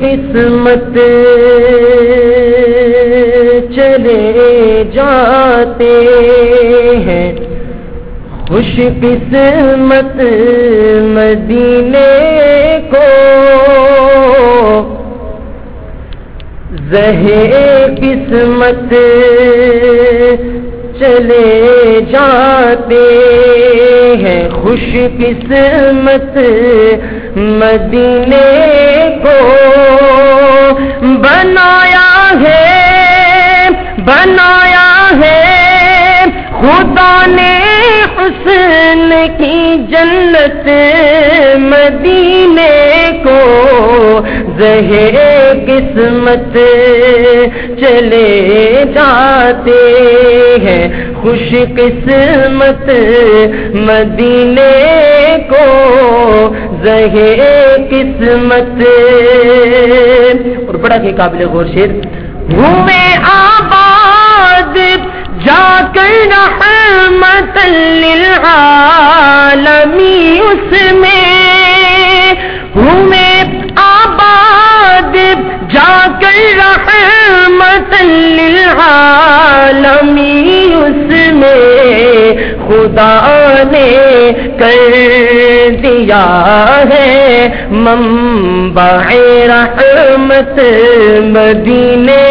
قسمت چلے جاتے ہیں۔ خوش قسمت مدینے کو۔ زہے قسمت چلے جاتے ہیں۔ خوش قسمت مدینے کو بنایا ہے بنایا ہے۔ خدا نے حسن کی جنت مدینے کو زہر قسمت چلے جاتے ہیں۔ خوش قسمت مدینے کو زہر قسمت۔ اور بڑا کے قابل غور شیر گھومے آباد، جا کر رحمت للعالمی اس میں۔ گھومے آباد، جا کر رحمت للعالمی اس میں۔ خدا نے کر دیا۔ ہے۔ ممبع رحمت مدینے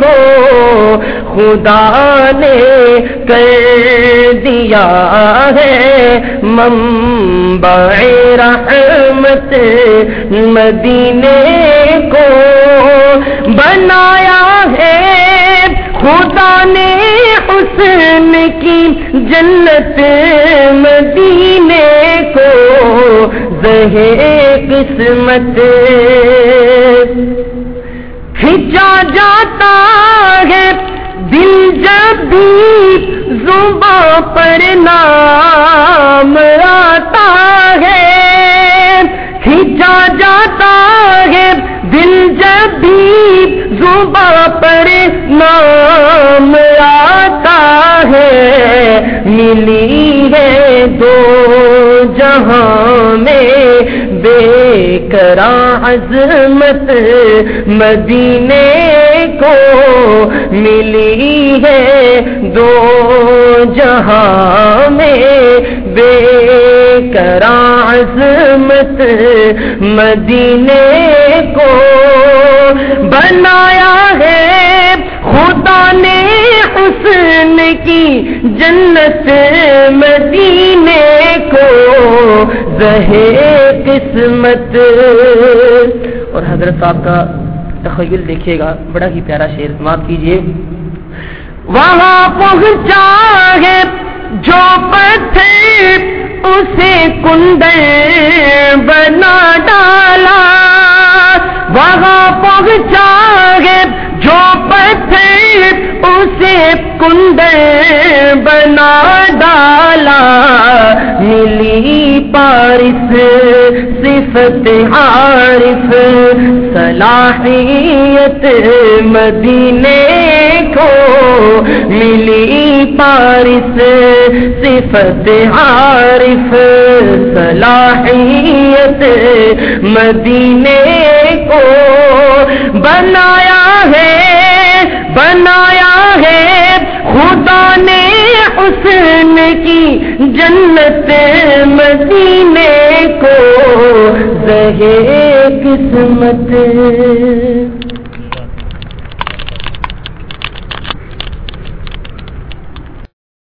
کو خدا نے کر دیا ہے۔ ممبع رحمت مدینے مدینے کو زہے قسمت کھچا جاتا ہے دل جب بھی زباں پر نام آتا ہے کھینچا جاتا ہے دل جب بھی زباں پر نام ملی ہے دو جہاں میں بے کرا عظمت مدینے کو ملی ہے دو جہاں میں بے کرا عظمت مدینے کو بنایا ہے جنت مدینے کو زہے قسمت۔ اور حضرت صاحب کا تخیل دیکھیے گا، بڑا ہی پیارا شعر معاف کیجیے۔ وہاں پہنچا ہے جو پتھر، اسے کنڈر بنا ڈالا۔ وہاں پہنچا اسے کنڈر بنا ڈالا، ملی پارس، صفت عارف، صلاحیت مدینے کو، ملی پارس، صفت عارف، صلاحیت مدینے کو۔ بنایا ہے، بنایا ہے۔ خدا نے حسن کی جنت مدینے کو زہے قسمت